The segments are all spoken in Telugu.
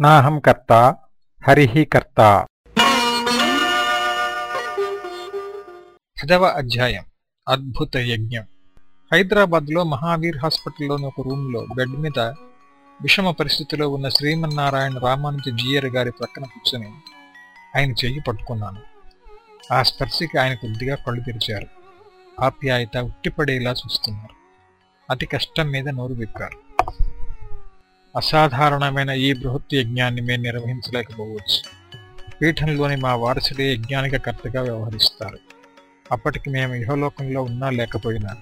నాహం కర్త హరిః కర్త. పదవ అధ్యాయం అద్భుత యజ్ఞం. హైదరాబాద్లో మహావీర్ హాస్పిటల్లోని ఒక రూమ్లో బెడ్ మీద విషమ పరిస్థితిలో ఉన్న శ్రీమన్నారాయణ రామానుజ జీయర్ గారి ప్రక్కన కూర్చొని ఆయన చెయ్యి పట్టుకున్నాను. ఆ స్పర్శకి ఆయన కొద్దిగా కళ్ళు తెరిచారు. ఆప్యాయత ఉట్టిపడేలా చూస్తున్నారు. అతి కష్టం మీద నోరు విప్పారు. అసాధారణమైన ఈ బృహత్ యజ్ఞాన్ని మేము నిర్వహించలేకపోవచ్చు. పీఠంలోని మా వారసుడే యజ్ఞానిక కర్తగా వ్యవహరిస్తారు. అప్పటికి మేము ఇహలోకంలో ఉన్నా లేకపోయినా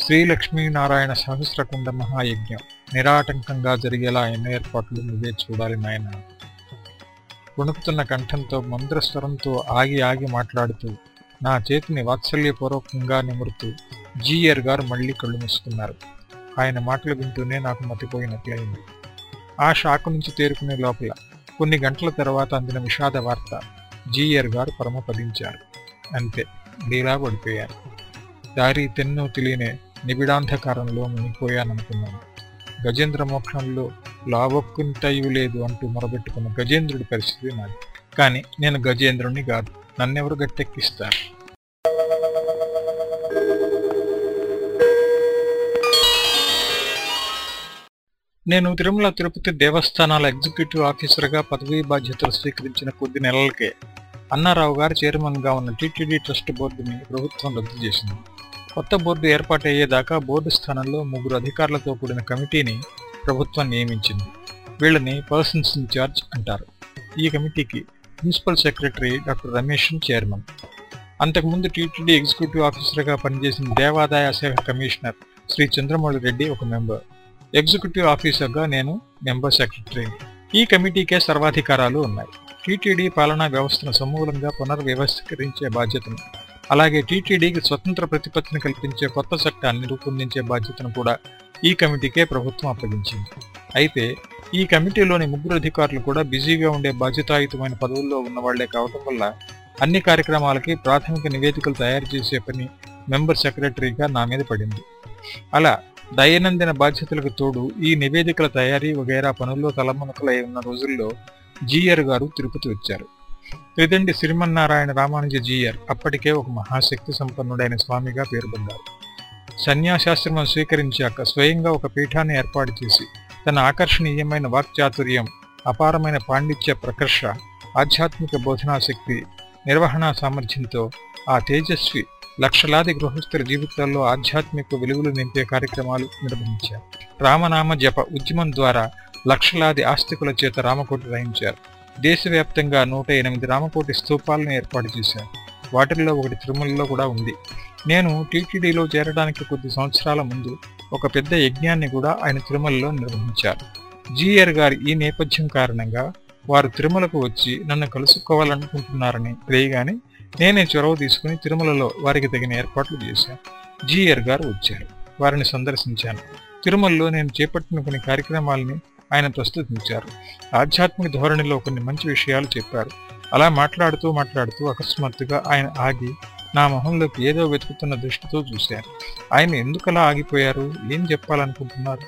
శ్రీ లక్ష్మీనారాయణ సహస్రకుండ మహాయజ్ఞం నిరాటంకంగా జరిగేలా ఎన్నో ఏర్పాట్లు నువ్వే చూడాలి నాయన. వణుకుతున్న కంఠంతో మంద్రస్వరంతో ఆగి ఆగి మాట్లాడుతూ నా చేతిని వాత్సల్యపూర్వకంగా నిమురుతూ జీయర్ గారు మళ్ళీ కళ్ళు మూసుకున్నారు. ఆయన మాటలు వింటూనే నాకు మతిపోయినట్లయింది. ఆ షాకు నుంచి తేరుకునే లోపల కొన్ని గంటల తర్వాత అందిన విషాద వార్త జీయర్ గారు పరమపదించారు. అంతే లీలా పడిపోయారు. దారి తెన్నో తెలియనే నిబిడాంధకారంలో మునిగిపోయాననుకున్నాను. గజేంద్ర మోక్షంలో లావొక్కుంటయు లేదు అంటూ మొరబెట్టుకున్న గజేంద్రుడి పరిస్థితి నాది కానీ నేను గజేంద్రుణ్ణి కాదు నన్నెవరు గట్టెక్కిస్తారు? నేను తిరుమల తిరుపతి దేవస్థానాల ఎగ్జిక్యూటివ్ ఆఫీసర్గా పదవీ బాధ్యతలు స్వీకరించిన కొద్ది నెలలకే అన్నారావు గారు చైర్మన్గా ఉన్న టీటీడీ ట్రస్ట్ బోర్డుని ప్రభుత్వం రద్దు చేసింది. కొత్త బోర్డు ఏర్పాటయ్యేదాకా బోర్డు స్థానంలో ముగ్గురు అధికారులతో కూడిన కమిటీని ప్రభుత్వం నియమించింది. వీళ్ళని పర్సన్స్ ఇన్ఛార్జ్ అంటారు. ఈ కమిటీకి principal secretary doctor Ramesh chairman. అంతకుముందు టీటీడీ ఎగ్జిక్యూటివ్ ఆఫీసర్గా పనిచేసిన దేవాదాయ శాఖ కమిషనర్ శ్రీ చంద్రమౌళి రెడ్డి ఒక మెంబర్. ఎగ్జిక్యూటివ్ ఆఫీసర్గా నేను మెంబర్ సెక్రటరీ. ఈ కమిటీకే సర్వాధికారాలు ఉన్నాయి. టీటీడీ పాలనా వ్యవస్థను సమూలంగా పునర్వ్యవస్థీకరించే బాధ్యతను అలాగే టీటీడీకి స్వతంత్ర ప్రతిపత్తిని కల్పించే కొత్త చట్టాన్ని రూపొందించే బాధ్యతను కూడా ఈ కమిటీకే ప్రభుత్వం అప్పగించింది. అయితే ఈ కమిటీలోని ముగ్గురు అధికారులు కూడా బిజీగా ఉండే బాధ్యతాయుతమైన పదవుల్లో ఉన్నవాళ్ళే కావటం వల్ల అన్ని కార్యక్రమాలకి ప్రాథమిక నివేదికలు తయారు చేసే పని మెంబర్ సెక్రటరీగా నా మీద పడింది. అలా దైనందిన బాధ్యతలకు తోడు ఈ నివేదికల తయారీ వగైరా పనుల్లో తలమునకలై ఉన్న రోజుల్లో జీయర్ గారు తిరుపతి వచ్చారు. త్రిదండి శ్రీమన్నారాయణ రామానుజ జీయర్ అప్పటికే ఒక మహాశక్తి సంపన్నుడైన స్వామిగా పేర్కొన్నారు సన్యాసాశ్రమం స్వీకరించాక స్వయంగా ఒక పీఠాన్ని ఏర్పాటు చేసి తన ఆకర్షణీయమైన వాక్చాతుర్యం అపారమైన పాండిత్య ప్రకర్ష ఆధ్యాత్మిక బోధనాశక్తి నిర్వహణా సామర్థ్యంతో ఆ తేజస్వి లక్షలాది గృహస్థుల జీవితాల్లో ఆధ్యాత్మిక వెలుగులు నింపే కార్యక్రమాలు నిర్వహించారు. రామనామ జప ఉద్యమం ద్వారా లక్షలాది ఆస్తికుల చేత రామకోటి రాయించారు. దేశవ్యాప్తంగా నూట ఎనిమిది రామకోటి స్థూపాలను ఏర్పాటు చేశారు. వాటిల్లో ఒకటి తిరుమలలో కూడా ఉంది. నేను టీటీడీలో చేరడానికి కొద్ది సంవత్సరాల ముందు ఒక పెద్ద యజ్ఞాన్ని కూడా ఆయన తిరుమలలో నిర్వహించారు. జీఆర్ గారి ఈ నేపథ్యం కారణంగా వారు తిరుమలకు వచ్చి నన్ను కలుసుకోవాలనుకుంటున్నారని తెలియగానే నేనే చొరవ తీసుకుని తిరుమలలో వారికి తగిన ఏర్పాట్లు చేశాను. జీఆర్ గారు వచ్చారు. వారిని సందర్శించాను. తిరుమలలో నేను చేపట్టిన కొన్ని కార్యక్రమాలని ఆయన ప్రస్తుతించారు. ఆధ్యాత్మిక ధోరణిలో కొన్ని మంచి విషయాలు చెప్పారు. అలా మాట్లాడుతూ మాట్లాడుతూ అకస్మాత్తుగా ఆయన ఆగి నా మొహంలోకి ఏదో వెతుకుతున్న దృష్టితో చూశాను ఆయన ఎందుకలా ఆగిపోయారు? ఏం చెప్పాలనుకుంటున్నారు?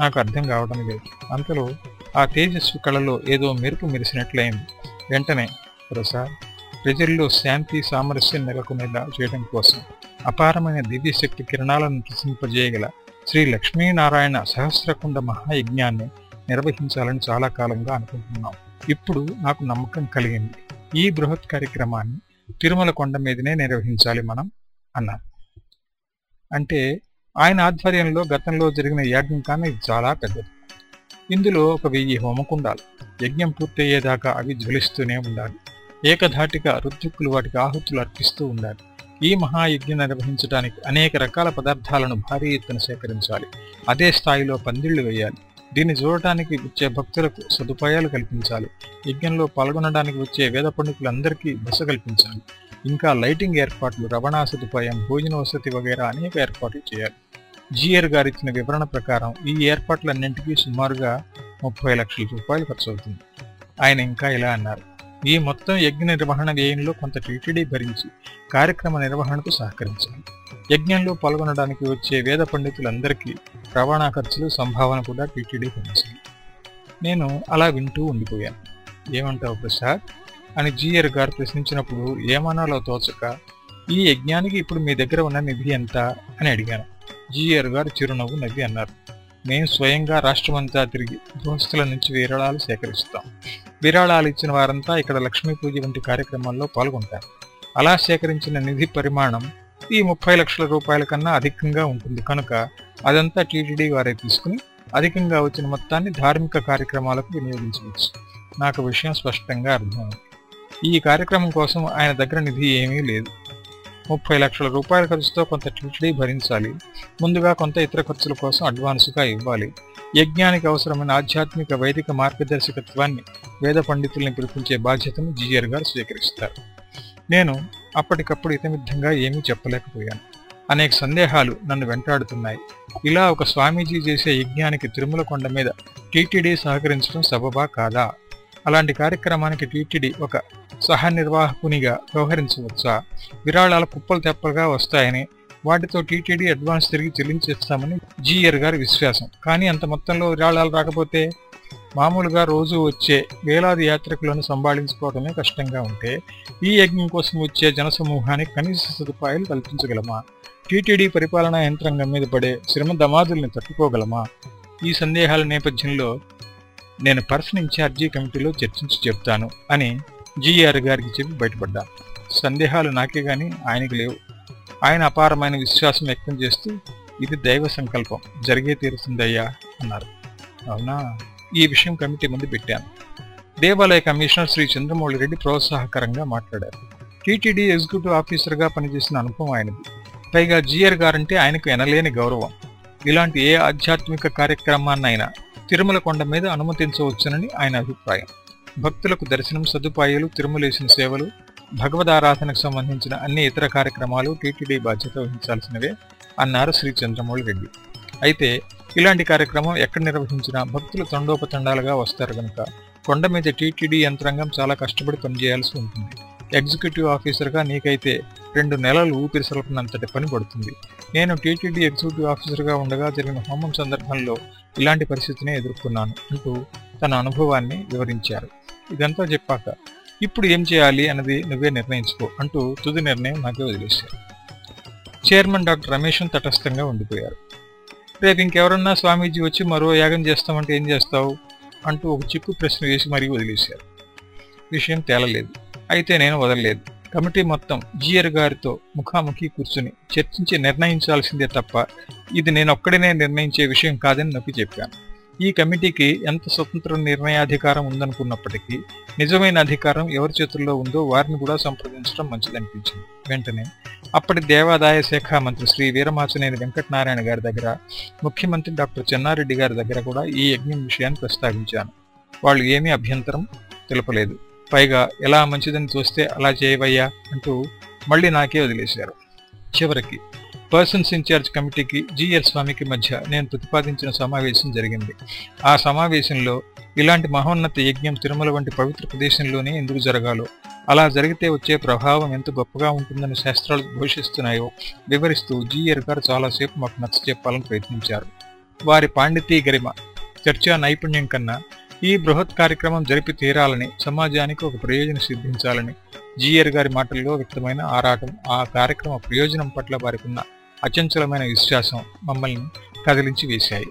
నాకు అర్థం కావడం లేదు. అంతలో ఆ తేజస్వి కళలో ఏదో మెరుపు మెరిసినట్లయింది. వెంటనే ప్రసాద్ ప్రజల్లో శాంతి సామరస్యం నెలకొనేలా చేయడం కోసం అపారమైన దివ్యశక్తి కిరణాలను ప్రసింపజేయగల శ్రీ లక్ష్మీనారాయణ సహస్రకుండ మహాయజ్ఞాన్ని నిర్వహించాలని చాలా కాలంగా అనుకుంటున్నాం. ఇప్పుడు నాకు నమ్మకం కలిగింది. ఈ బృహత్ కార్యక్రమాన్ని తిరుమల కొండ మీదనే నిర్వహించాలి మనం అన్నారు. అంటే ఆయన ఆధ్వర్యంలో గతంలో జరిగిన యాజ్ఞం కానీ ఇది చాలా పెద్దది. ఇందులో ఒక వెయ్యి హోమకుండాలు. యజ్ఞం పూర్తయ్యేదాకా అవి జ్వలిస్తూనే ఉండాలి. ఏకధాటిగా రుద్రుక్కులు వాటికి ఆహుతులు అర్పిస్తూ ఉండాలి. ఈ మహాయజ్ఞం నిర్వహించడానికి అనేక రకాల పదార్థాలను భారీ ఎత్తున సేకరించాలి. అదే స్థాయిలో పందిళ్ళు వేయాలి. దీన్ని చూడటానికి వచ్చే భక్తులకు సదుపాయాలు కల్పించాలి. యజ్ఞంలో పాల్గొనడానికి వచ్చే వేద పండితులందరికీ బస కల్పించాలి. ఇంకా లైటింగ్ ఏర్పాట్లు రవాణా సదుపాయం భోజన వసతి వగైరా అనేక ఏర్పాట్లు చేయాలి. జిఆర్ గారు ఇచ్చిన వివరణ ప్రకారం ఈ ఏర్పాట్లన్నింటికీ సుమారుగా ముప్పై లక్షల రూపాయలు ఖర్చు అవుతుంది ఆయన ఇంకా ఇలా అన్నారు. ఈ మొత్తం యజ్ఞ నిర్వహణ వ్యయంలో కొంత టీటీడీ భరించి కార్యక్రమ నిర్వహణకు సహకరించాలి. యజ్ఞంలో పాల్గొనడానికి వచ్చే వేద పండితులందరికీ రవాణా ఖర్చులు సంభావన కూడా టీటీడీ భరించాలి నేను అలా వింటూ ఉండిపోయాను. ఏమంటావు ప్రసాద్? అని జీఆర్ గారు ప్రశ్నించినప్పుడు ఏమనాలో తోచక ఈ యజ్ఞానికి ఇప్పుడు మీ దగ్గర ఉన్న నిధి ఎంత? అని అడిగాను. జీఆర్ గారు చిరునవ్వు నవ్వి అన్నారు. మేము స్వయంగా రాష్ట్రమంతా తిరిగి గృహస్థుల నుంచి విరాళాలు సేకరిస్తాం. విరాళాలు ఇచ్చిన వారంతా ఇక్కడ లక్ష్మీ పూజ వంటి కార్యక్రమాల్లో పాల్గొంటారు. అలా సేకరించిన నిధి పరిమాణం ఈ ముప్పై లక్షల రూపాయల కన్నా అధికంగా ఉంటుంది. కనుక అదంతా టీటీడీ వారే తీసుకుని అధికంగా వచ్చిన మొత్తాన్ని ధార్మిక కార్యక్రమాలకు వినియోగించవచ్చు. నాకు విషయం స్పష్టంగా అర్థమైంది. ఈ కార్యక్రమం కోసం ఆయన దగ్గర నిధి ఏమీ లేదు. ముప్పై లక్షల రూపాయల ఖర్చుతో కొంత టీటీడీ భరించాలి. ముందుగా కొంత ఇతర ఖర్చుల కోసం అడ్వాన్సుగా ఇవ్వాలి. యజ్ఞానికి అవసరమైన ఆధ్యాత్మిక వైదిక మార్గదర్శకత్వాన్ని వేద పండితుల్ని పిలిపించే బాధ్యతను జీఆర్ గారు స్వీకరిస్తారు. నేను అప్పటికప్పుడు ఇతమిద్ధంగా ఏమీ చెప్పలేకపోయాను. అనేక సందేహాలు నన్ను వెంటాడుతున్నాయి. ఇలా ఒక స్వామీజీ చేసే యజ్ఞానికి తిరుమల కొండ మీద టీటీడీ సహకరించడం సబబా కాదా? అలాంటి కార్యక్రమానికి టీటీడీ ఒక సహనిర్వాహకునిగా వ్యవహరించవచ్చా? విరాళాల కుప్పలు తెప్పలుగా వస్తాయని వాటితో టీటీడీ అడ్వాన్స్ తిరిగి చెల్లించేస్తామని జీఆర్ గారి విశ్వాసం. కానీ అంత మొత్తంలో విరాళాలు రాకపోతే? మామూలుగా రోజు వచ్చే వేలాది యాత్రికులను సంభాళించుకోవడమే కష్టంగా ఉంటే ఈ యజ్ఞం కోసం వచ్చే జనసమూహానికి కనీస సదుపాయాలు కల్పించగలమా? టీటీడీ పరిపాలనా యంత్రాంగం మీద పడే శ్రమ దమాదుల్ని తట్టుకోగలమా? ఈ సందేహాల నేపథ్యంలో నేను పర్సన్ ఇన్ఛార్జీ కమిటీలో చర్చించి చెప్తాను అని జీఆర్ గారికి చెప్పి బయటపడ్డాను సందేహాలు నాకే గాని ఆయనకి లేవు. ఆయన అపారమైన విశ్వాసం వ్యక్తం చేస్తూ ఇది దైవ సంకల్పం జరిగే తీరుతుందయ్యా అన్నారు. అవునా? ఈ విషయం కమిటీ ముందు పెట్టాను. దేవాలయ కమిషనర్ శ్రీ చంద్రమౌళి రెడ్డి ప్రోత్సాహకరంగా మాట్లాడారు. టీటీడీ ఎగ్జిక్యూటివ్ ఆఫీసర్గా పనిచేసిన అనుభవం ఆయనది. పైగా జీఆర్ గారంటే ఆయనకు ఎనలేని గౌరవం. ఇలాంటి ఏ ఆధ్యాత్మిక కార్యక్రమాన్నైనా తిరుమల కొండ మీద అనుమతించవచ్చునని ఆయన అభిప్రాయం. భక్తులకు దర్శనం సదుపాయాలు తిరుమలేసిన సేవలు భగవదారాధనకు సంబంధించిన అన్ని ఇతర కార్యక్రమాలు టీటీడీ బాధ్యత వహించాల్సినవే అన్నారు శ్రీ చంద్రమౌళి రెడ్డి. అయితే ఇలాంటి కార్యక్రమం ఎక్కడ నిర్వహించినా భక్తులు తండోపతండాలుగా వస్తారు కనుక కొండ మీద టీటీడీ యంత్రాంగం చాలా కష్టపడి పనిచేయాల్సి ఉంటుంది. ఎగ్జిక్యూటివ్ ఆఫీసర్గా నీకైతే రెండు నెలలు ఊపిరి సలపనంతటి పని పడుతుంది. నేను టీటీడీ ఎగ్జిక్యూటివ్ ఆఫీసర్గా ఉండగా జరిగిన హోమం సందర్భంలో ఇలాంటి పరిస్థితిని ఎదుర్కొన్నాను అంటూ తన అనుభవాన్ని వివరించారు. ఇదంతా చెప్పాక ఇప్పుడు ఏం చేయాలి అన్నది నువ్వే నిర్ణయించుకో అంటూ తుది నిర్ణయం నాకే వదిలేశారు. చైర్మన్ డాక్టర్ రమేష్ తటస్థంగా ఉండిపోయారు. రేపు ఇంకెవరన్నా స్వామీజీ వచ్చి మరో యాగం చేస్తామంటే ఏం చేస్తావు? అంటూ ఒక చిక్కు ప్రశ్న వేసి మరీ వదిలేశారు. విషయం తేలలేదు. అయితే నేను వదలలేదు. కమిటీ మొత్తం జియర్ గారితో ముఖాముఖి కూర్చుని చర్చించి నిర్ణయించాల్సిందే తప్ప ఇది నేను ఒక్కడినే నిర్ణయించే విషయం కాదని నొక్కి చెప్పాను. ఈ కమిటీకి ఎంత స్వతంత్ర నిర్ణయాధికారం ఉందనుకున్నప్పటికీ నిజమైన అధికారం ఎవరి చేతుల్లో ఉందో వారిని కూడా సంప్రదించడం మంచిదనిపించింది. వెంటనే అప్పటి దేవాదాయ శాఖ మంత్రి శ్రీ వీరమాచనేని వెంకటనారాయణ గారి దగ్గర ముఖ్యమంత్రి డాక్టర్ చెన్నారెడ్డి గారి దగ్గర కూడా ఈ యజ్ఞం విషయాన్ని ప్రస్తావించాను. వాళ్ళు ఏమీ అభ్యంతరం తెలపలేదు. పైగా ఎలా మంచిదని చూస్తే అలా చేయవయ్యా అంటూ మళ్ళీ నాకే వదిలేశారు. చివరికి పర్సన్స్ ఇన్ఛార్జ్ కమిటీకి జిఎల్ స్వామికి మధ్య నేను ప్రతిపాదించిన సమావేశం జరిగింది. ఆ సమావేశంలో ఇలాంటి మహోన్నత యజ్ఞం తిరుమల వంటి పవిత్ర ప్రదేశంలోనే ఎందుకు జరగాలో అలా జరిగితే వచ్చే ప్రభావం ఎంత గొప్పగా ఉంటుందని శాస్త్రాలు ఘోషిస్తున్నాయో వివరిస్తూ జీఆర్ గారు చాలాసేపు మాకు నచ్చ చెప్పాలని ప్రయత్నించారు. వారి పాండితీ గరిమ చర్చా నైపుణ్యం కన్నా ఈ బృహత్ కార్యక్రమం జరిపి తీరాలని సమాజానికి ఒక ప్రయోజనం సిద్ధించాలని జీఆర్ గారి మాటల్లో వ్యక్తమైన ఆరాటం ఆ కార్యక్రమ ప్రయోజనం పట్ల వారికి ఉన్న అచంచలమైన విశ్వాసం మమ్మల్ని కదిలించి వేశాయి.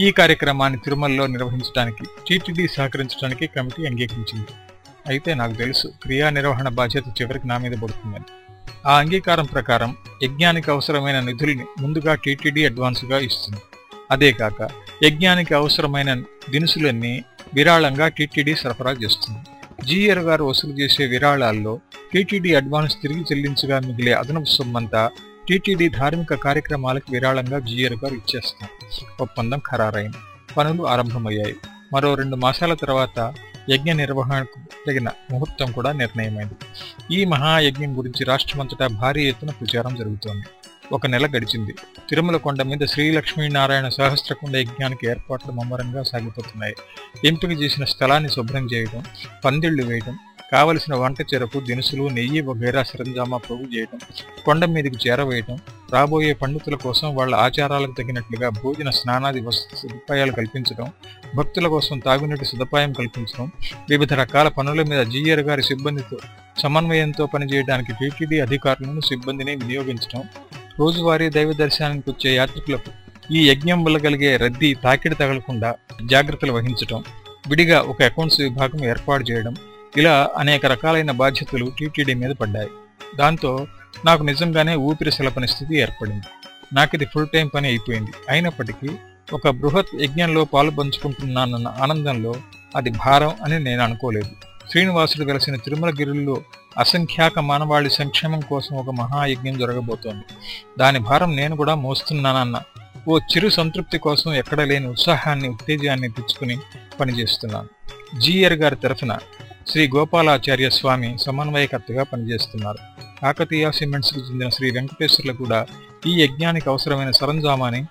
ఈ కార్యక్రమాన్ని తిరుమలలో నిర్వహించడానికి టీటీడీ సహకరించడానికి కమిటీ అంగీకరించింది. అయితే నాకు తెలుసు క్రియా నిర్వహణ బాధ్యత చివరికి నా మీద పడుతుందని. ఆ అంగీకారం ప్రకారం యజ్ఞానికి అవసరమైన నిధుల్ని ముందుగా టీటీడీ అడ్వాన్స్గా ఇస్తుంది. అదేకాక యజ్ఞానికి అవసరమైన దినుసులన్నీ విరాళంగా టీటీడీ సరఫరా చేస్తుంది. జీఆర్ గారు వసూలు చేసే విరాళాల్లో టీటీడీ అడ్వాన్స్ తిరిగి చెల్లించగా మిగిలే అదనపు సొమ్మంతా టీటీడీ ధార్మిక కార్యక్రమాలకు విరాళంగా జీఆర్ గారు ఇచ్చేస్తారు ఒప్పందం ఖరారైంది. పనులు ఆరంభమయ్యాయి. మరో రెండు మాసాల తర్వాత యజ్ఞ నిర్వహణకు తగిన ముహూర్తం కూడా నిర్ణయమైంది. ఈ మహాయజ్ఞం గురించి రాష్ట్రమంతటా భారీ ఎత్తున ప్రచారం జరుగుతోంది. ఒక నెల గడిచింది. తిరుమల కొండ మీద శ్రీ లక్ష్మీనారాయణ సహస్రకుండ యజ్ఞానికి ఏర్పాట్లు ముమ్మరంగా సాగిపోతున్నాయి. ఎంపిక చేసిన స్థలాన్ని శుభ్రం చేయడం పందిళ్ళు వేయడం కావలసిన వంట చెరకు దినుసులు నెయ్యి వగేరా సరంజామా పోగు చేయటం కొండ మీదకి చేరవేయటం రాబోయే పండితుల కోసం వాళ్ళ ఆచారాలకు తగినట్లుగా భోజన స్నానాది వసతి సదుపాయాలు కల్పించడం భక్తుల కోసం తాగునీటి సదుపాయం కల్పించడం వివిధ రకాల పనుల మీద జీఆర్ గారి సిబ్బందితో సమన్వయంతో పనిచేయడానికి టీటీడీ అధికారులను సిబ్బందిని వినియోగించడం రోజువారీ దైవ దర్శనానికి వచ్చే యాత్రికులకు ఈ యజ్ఞం వల్ల కలిగే రద్దీ తాకిడి తగలకుండా జాగ్రత్తలు వహించటం విడిగా ఒక అకౌంట్స్ విభాగం ఏర్పాటు చేయడం ఇలా అనేక రకాలైన బాధ్యతలు టీటీడీ మీద పడ్డాయి. దాంతో నాకు నిజంగానే ఊపిరి సెలపని స్థితి ఏర్పడింది. నాకు ఇది ఫుల్ టైం పని అయిపోయింది. అయినప్పటికీ ఒక బృహత్ యజ్ఞంలో పాలు పంచుకుంటున్నానన్న ఆనందంలో అది భారం అని నేను అనుకోలేదు. శ్రీనివాసుడు వెలసిన తిరుమలగిరిలో అసంఖ్యాక మానవాళి సంక్షేమం కోసం ఒక మహాయజ్ఞం జరగబోతోంది. దాని భారం నేను కూడా మోస్తున్నానన్న ఓ చిరు సంతృప్తి కోసం ఎక్కడ లేని ఉత్సాహాన్ని ఉత్తేజాన్ని తెచ్చుకుని పనిచేస్తున్నాను. జీఆర్ గారి తరఫున శ్రీ గోపాలాచార్య స్వామి సమన్వయకర్తగా పనిచేస్తున్నారు. కాకతీయ సిమెంట్స్కు చెందిన శ్రీ వెంకటేశ్వర్లు కూడా ఈ యజ్ఞానికి అవసరమైన సరంజామాని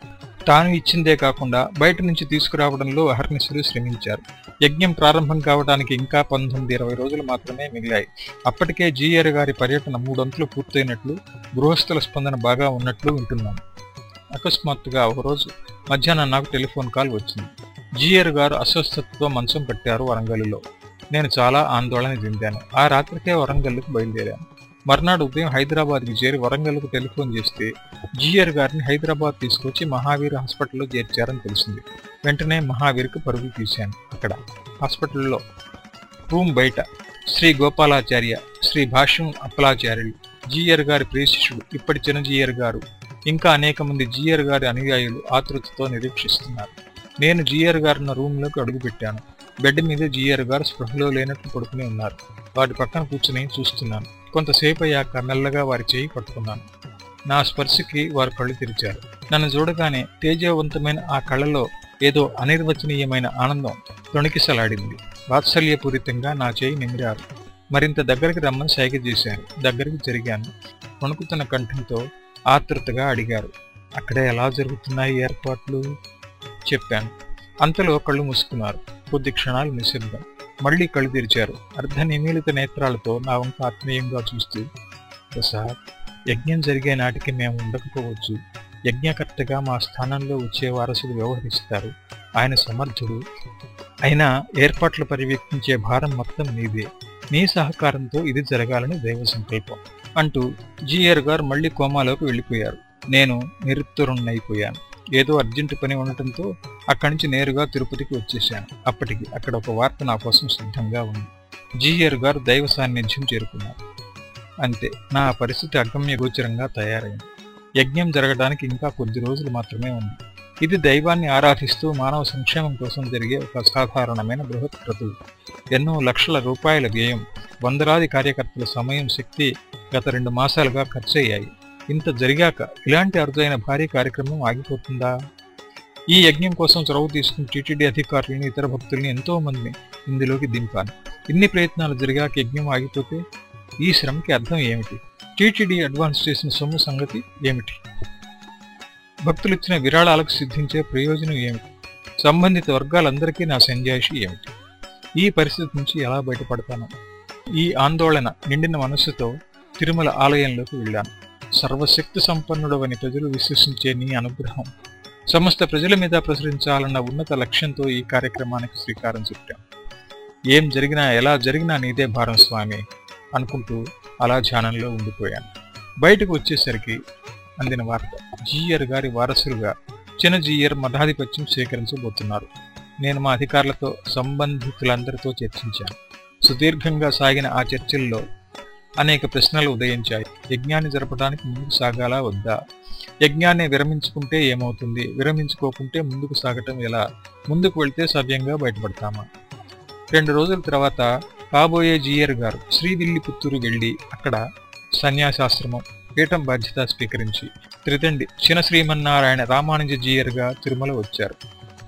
తాను ఇచ్చిందే కాకుండా బయట నుంచి తీసుకురావడంలో అహర్నిశలు శ్రమించారు. యజ్ఞం ప్రారంభం కావడానికి ఇంకా పంతొమ్మిది ఇరవై రోజులు మాత్రమే మిగిలాయి. అప్పటికే జీఆర్ గారి పర్యటన మూడంతులు పూర్తయినట్లు గృహస్థుల స్పందన బాగా ఉన్నట్లు వింటున్నాను అకస్మాత్తుగా ఒకరోజు మధ్యాహ్నం నాకు టెలిఫోన్ కాల్ వచ్చింది. జీఆర్ గారు అస్వస్థతతో మంచం పట్టారు వరంగల్లో. నేను చాలా ఆందోళన చెందాను. ఆ రాత్రికే వరంగల్కు బయలుదేరాను. మర్నాడు ఉదయం హైదరాబాద్కి చేరి వరంగల్కు టెలిఫోన్ చేస్తే జీఆర్ గారిని హైదరాబాద్ తీసుకొచ్చి మహావీర్ హాస్పిటల్లో చేర్చారని తెలిసింది. వెంటనే మహావీర్కు పరుగు తీశాను. అక్కడ హాస్పిటల్లో రూమ్ బయట శ్రీ గోపాలాచార్య శ్రీ భాష్యం అప్పలాచార్యులు జీఆర్ గారి ప్రియ ఇప్పటి చిన్నజీఆర్ గారు ఇంకా అనేక మంది జీఆర్ గారి అనుయాయులు ఆతృతతో నిరీక్షిస్తున్నారు. నేను జీఆర్ గారున్న రూమ్లోకి అడుగుపెట్టాను. బెడ్ మీద జీఆర్ గారు స్పృహలో లేనట్టు పడుకుని ఉన్నారు. వాటి పక్కన కూర్చుని చూస్తున్నాను. కొంతసేపు అయ్యాక మెల్లగా వారి చేయి పట్టుకున్నాను. నా స్పర్శకి వారు కళ్ళు తెరిచారు. నన్ను చూడగానే తేజవంతమైన ఆ కళ్ళలో ఏదో అనిర్వచనీయమైన ఆనందం తొణికిసలాడింది. వాత్సల్యపూరితంగా నా చేయి నిమిరారు మరింత దగ్గరికి రమ్మని సైగ చేశారు దగ్గరికి జరిగాను. వణుకుతున్న కంఠంతో ఆతృతగా అడిగారు. అక్కడే ఎలా జరుగుతున్నాయి ఏర్పాట్లు? చెప్పాను. అంతలో కళ్ళు మూసుకున్నారు. కొద్ది క్షణాలు నిశ్శబ్దం. మళ్ళీ కళ్ళు తెరిచారు. అర్ధ నిమీలిత నేత్రాలతో నా వంక ఆత్మీయంగా చూస్తూ ప్రసాద్ యజ్ఞం జరిగే నాటికి మేము ఉండకపోవచ్చు. యజ్ఞకర్తగా మా స్థానంలో వచ్చే వారసులు వ్యవహరిస్తారు. ఆయన సమర్థుడు. అయినా ఏర్పాట్లు పర్యవేక్షించే భారం మొత్తం నీదే నీ సహకారంతో ఇది జరగాలని దైవ సంకల్పం అంటూ జీఆర్ గారు మళ్ళీ కోమాలోకి వెళ్ళిపోయారు. నేను నిరుత్తరుణ్ణైపోయాను. ఏదో అర్జెంటు పని ఉండటంతో అక్కడి నుంచి నేరుగా తిరుపతికి వచ్చేశాను. అప్పటికి అక్కడ ఒక వార్త నా కోసం సిద్ధంగా ఉంది. జీఆర్ గారు దైవ సాన్నిధ్యం చేరుకున్నారు. అంతే నా పరిస్థితి అగమ్య గోచరంగా తయారైంది. యజ్ఞం జరగడానికి ఇంకా కొద్ది రోజులు మాత్రమే ఉంది. ఇది దైవాన్ని ఆరాధిస్తూ మానవ సంక్షేమం కోసం జరిగే ఒక సాధారణమైన బృహత్ క్రతువు ఎన్నో లక్షల రూపాయల వ్యయం వందలాది కార్యకర్తల సమయం శక్తి గత రెండు మాసాలుగా ఖర్చయ్యాయి. ఇంత జరిగాక ఇలాంటి అరుదైన భారీ కార్యక్రమం ఆగిపోతుందా? ఈ యజ్ఞం కోసం చొరవ తీసుకుని టీటీడీ అధికారులను ఇతర భక్తుల్ని ఎంతో మందిని ఇందులోకి దింపాను. ఇన్ని ప్రయత్నాలు జరిగాక యజ్ఞం ఆగిపోతే ఈ శ్రమకి అర్థం ఏమిటి? టీటీడీ అడ్వాన్స్ చేసిన సొమ్ము సంగతి ఏమిటి? భక్తులు ఇచ్చిన విరాళాలకు సిద్ధించే ప్రయోజనం ఏమిటి? సంబంధిత వర్గాలందరికీ నా సంజాయిషి ఏమిటి? ఈ పరిస్థితి నుంచి ఎలా బయటపడతాను? ఈ ఆందోళన నిండిన మనస్సుతో తిరుమల ఆలయంలోకి వెళ్ళాను. సర్వశక్తి సంపన్నుడవని ప్రజలు విశ్వసించే నీ అనుగ్రహం. సమస్త ప్రజల మీద ప్రసరించాలన్న ఉన్నత లక్ష్యంతో ఈ కార్యక్రమానికి శ్రీకారం చుట్టాం. ఏం జరిగినా ఎలా జరిగినా నీదే భారం స్వామి అనుకుంటూ అలా ధ్యానంలో ఉండిపోయాను. బయటకు వచ్చేసరికి అందిన వార్త. జీయర్ గారి వారసులుగా చిన్న జీఆర్ మఠాధిపత్యం స్వీకరించబోతున్నారు. నేను మా అధికారులతో సంబంధితులందరితో చర్చించాను. సుదీర్ఘంగా సాగిన ఆ చర్చల్లో అనేక ప్రశ్నలు ఉదయించాయి. యజ్ఞాన్ని జరపడానికి ముందుకు సాగాలా వద్దా? యజ్ఞాన్ని విరమించుకుంటే ఏమవుతుంది? విరమించుకోకుంటే ముందుకు సాగటం ఎలా? ముందుకు వెళ్తే సవ్యంగా బయటపడతామా? రెండు రోజుల తర్వాత కాబోయే జీయర్ గారు శ్రీవిల్లిపుత్తూరు వెళ్ళి అక్కడ సన్యాసాశ్రమం పీఠం బాధ్యత స్వీకరించి త్రితండి చిన శ్రీమన్నారాయణ రామానుజ జీయర్గా తిరుమల వచ్చారు.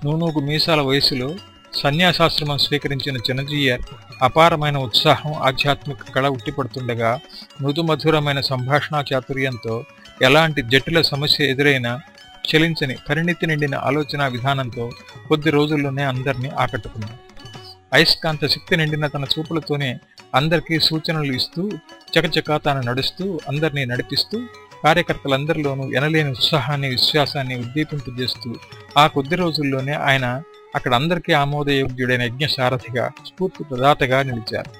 నూనూకు మీసాల వయసులో సన్యాసాశ్రమం స్వీకరించిన చిన్నజీయర్ అపారమైన ఉత్సాహం ఆధ్యాత్మిక కళ ఉట్టిపడుతుండగా మృదుమధురమైన సంభాషణా చాతుర్యంతో ఎలాంటి జటిల సమస్య ఎదురైనా చలించని పరిణితి నిండిన ఆలోచన విధానంతో కొద్ది రోజుల్లోనే అందరినీ ఆకట్టుకున్నారు అయస్కాంత శక్తి నిండిన తన చూపులతోనే అందరికీ సూచనలు ఇస్తూ చకచకా తాను నడుస్తూ అందరినీ నడిపిస్తూ కార్యకర్తలందరిలోనూ ఎనలేని ఉత్సాహాన్ని విశ్వాసాన్ని ఉద్దీపింపజేస్తూ ఆ కొద్ది రోజుల్లోనే ఆయన అక్కడ అందరికీ ఆమోదయోగ్యుడైన యజ్ఞ సారథిగా స్ఫూర్తి ప్రదాతగా నిలిచారు.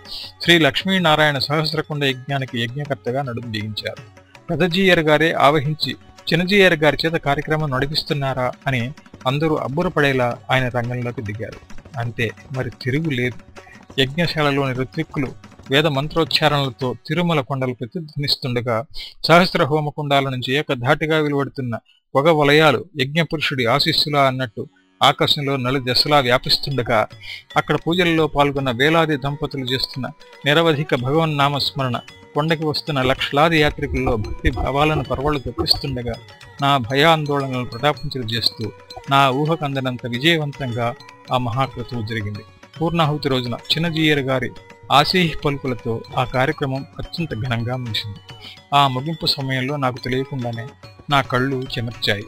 శ్రీ లక్ష్మీనారాయణ సహస్రకుండ యజ్ఞానికి యజ్ఞకర్తగా నడుము బిగించారు. పెదజీయర్ గారే ఆవహించి చిన్నజీయర్ గారి చేత కార్యక్రమం నడిపిస్తున్నారా అని అందరూ అబ్బురపడేలా ఆయన రంగంలోకి దిగారు. అంతే మరి తిరుగు లేదు. యజ్ఞశాలలోని ఋత్విక్కులు వేద మంత్రోచ్చారణలతో తిరుమల కొండలు ప్రతిధ్వనిస్తుండగా సహస్ర హోమకుండాల నుంచి ఏకధాటిగా వెలువడుతున్న పొగ వలయాలు యజ్ఞపురుషుడి ఆశీస్సులా అన్నట్టు ఆకాశంలో నలు దశలా వ్యాపిస్తుండగా అక్కడ పూజల్లో పాల్గొన్న వేలాది దంపతులు చేస్తున్న నిరవధిక భగవన్నామస్మరణ కొండకి వస్తున్న లక్షలాది యాత్రికుల్లో భక్తి భావాలను పర్వాలు తెప్పిస్తుండగా నా భయాందోళనలను ప్రతాపించలు చేస్తూ నా ఊహకందనంత విజయవంతంగా ఆ మహాకృతువు జరిగింది. పూర్ణాహుతి రోజున చిన్నజీయర్ గారి ఆశీహ్ పలుకులతో ఆ కార్యక్రమం అత్యంత ఘనంగా ముగిసింది. ఆ ముగింపు సమయంలో నాకు తెలియకుండానే నా కళ్ళు చెమర్చాయి.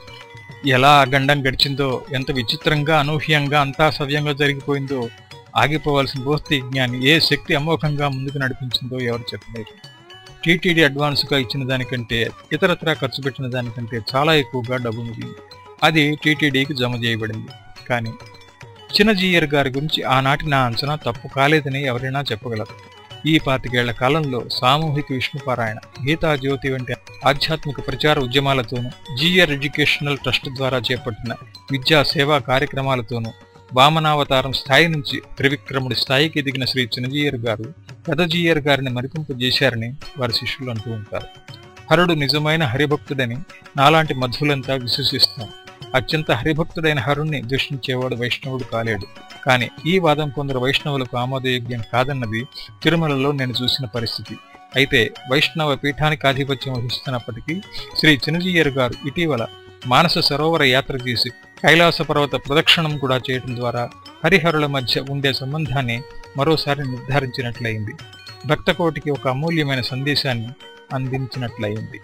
ఎలా గండం గడిచిందో ఎంత విచిత్రంగా అనూహ్యంగా అంతా సవ్యంగా జరిగిపోయిందో ఆగిపోవాల్సిన భౌతిక జ్ఞాని ఏ శక్తి అమోఘంగా ముందుకు నడిపించిందో ఎవరు చెప్పలేరు. టీటీడీ అడ్వాన్స్గా ఇచ్చిన దానికంటే ఇతరత్రా ఖర్చు పెట్టిన దానికంటే చాలా ఎక్కువగా డబ్బు మిగిలింది. అది టీటీడీకి జమ చేయబడింది. కానీ చిన్నజీయర్ గారి గురించి ఆనాటి నా అంచనా తప్పు కాలేదని ఎవరైనా చెప్పగలరు. ఈ పాతికేళ్ళ కాలంలో సామూహిక విష్ణుపారాయణ గీతా జ్యోతి వంటి ఆధ్యాత్మిక ప్రచార ఉద్యమాలతోనూ జీఆర్ ఎడ్యుకేషనల్ ట్రస్ట్ ద్వారా చేపట్టిన విద్యా సేవా కార్యక్రమాలతోనూ వామనావతారం స్థాయి నుంచి త్రివిక్రముడి స్థాయికి ఎదిగిన శ్రీ చిన్నజీయర్ గారు పెదజీయర్ గారిని మరిపింపజేశారని వారి శిష్యులు అంటూ ఉంటారు. హరుడు నిజమైన హరిభక్తుడని నాలాంటి మధులంతా విశ్వసిస్తాం. అత్యంత హరిభక్తుడైన హరుణ్ణి దూషించేవాడు వైష్ణవుడు కాలేడు. కానీ ఈ వాదం కొందరు వైష్ణవులకు ఆమోదయోగ్యం కాదన్నది తిరుమలలో నేను చూసిన పరిస్థితి. అయితే వైష్ణవ పీఠానికి ఆధిపత్యం వహిస్తున్నప్పటికీ శ్రీ చిన్నజీయర్ గారు ఇటీవల మానస సరోవర యాత్ర చేసి కైలాస పర్వత ప్రదక్షిణం కూడా చేయడం ద్వారా హరిహరుల మధ్య ఉండే సంబంధాన్ని మరోసారి నిర్ధారించినట్లయింది. భక్తకోటికి ఒక అమూల్యమైన సందేశాన్ని అందించినట్లయింది.